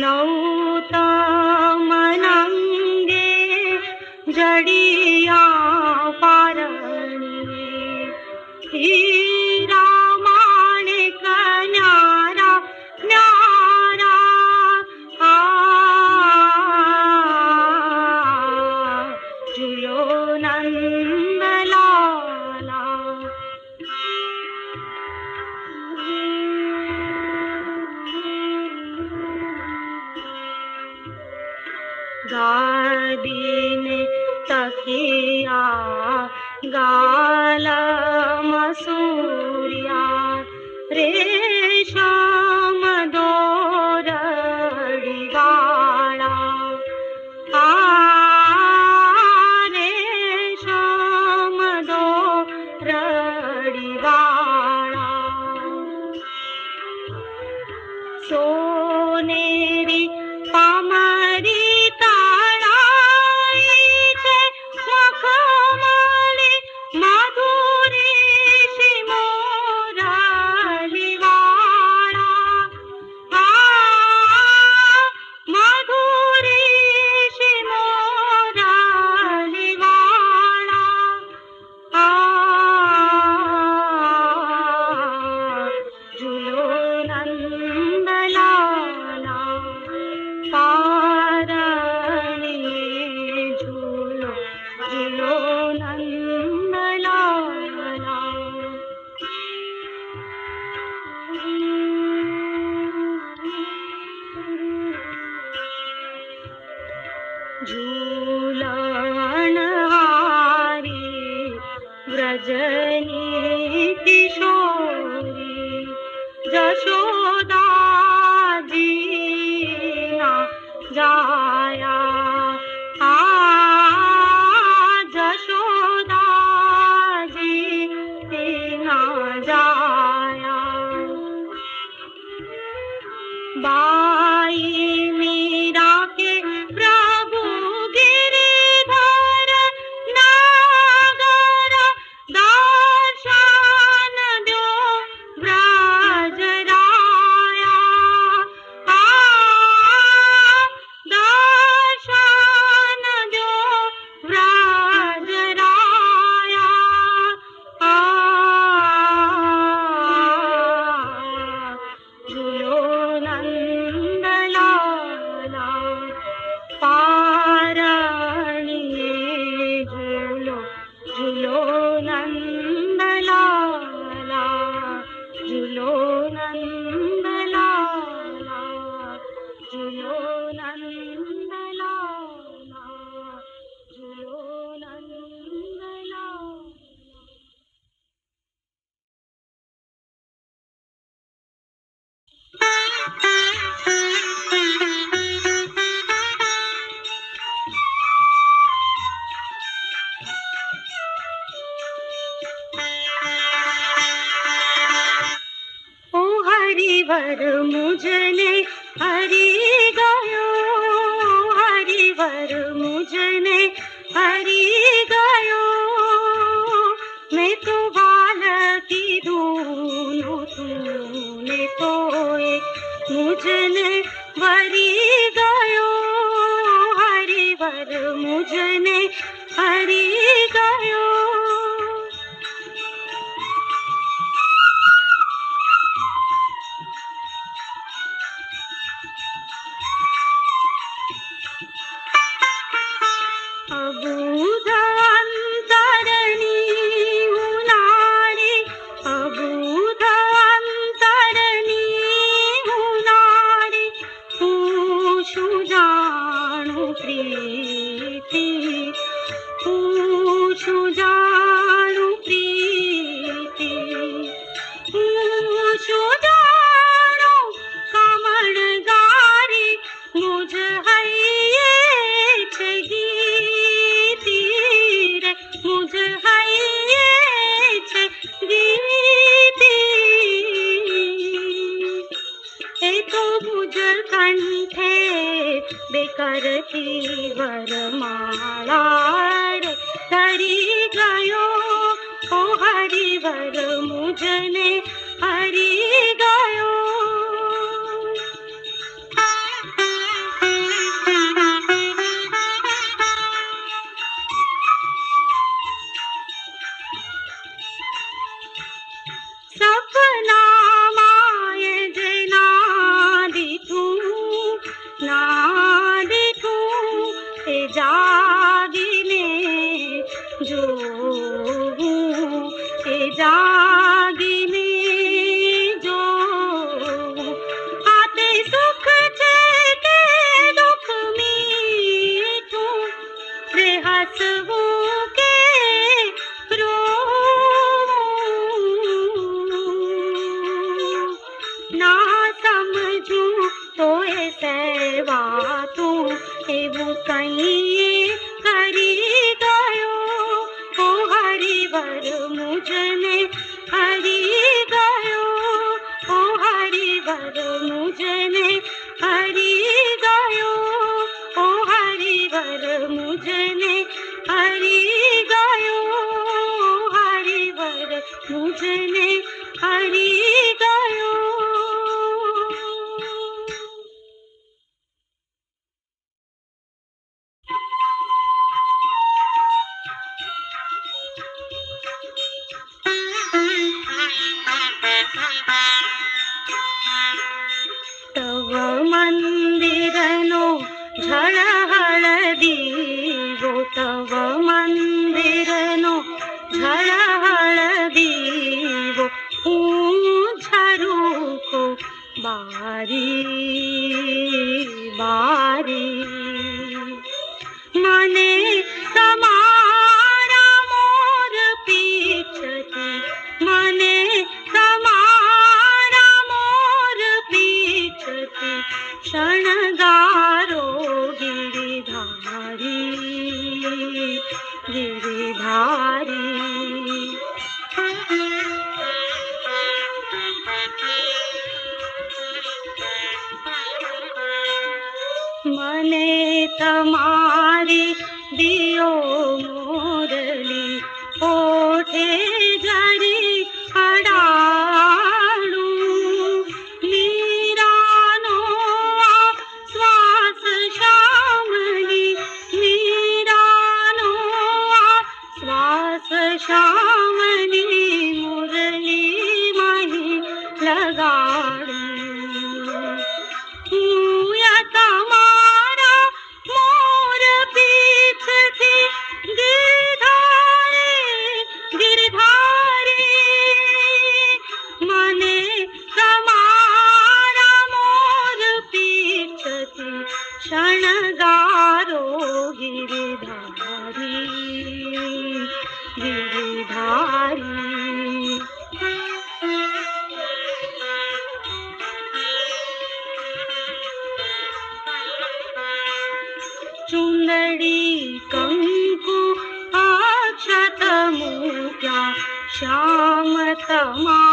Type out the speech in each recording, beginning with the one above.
ौ मनङ्गे जडिया पारी গাদিনে তাকিয়া গা झलाण व्रज हरिवर मुझने हरि गयो हरिवर मुझने हरि गयो। मैं तो बालकी दूनु, तूने तो मुझने वरी गयो हरिवर मुझने जाणु प्रीति पूषु जाणु कमळ गारी, मुझ हैये छे गीती रे मुझ कंठे बेकर की वरमाला। मुने दोनों जने हरी गायो। ओ हरि वर मुझने हरी गायो। हरि वर मुझने ತವ ಮಂದ माो मोरी ओठे जरी हीरा नो श्वास शाणि मीरा नो श्वास शा 妈。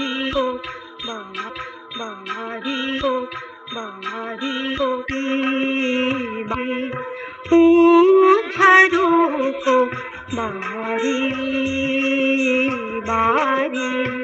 বাঙালিও বাঙালিও বাঙালিও ঝাড়ু বাড়ি বাড়ি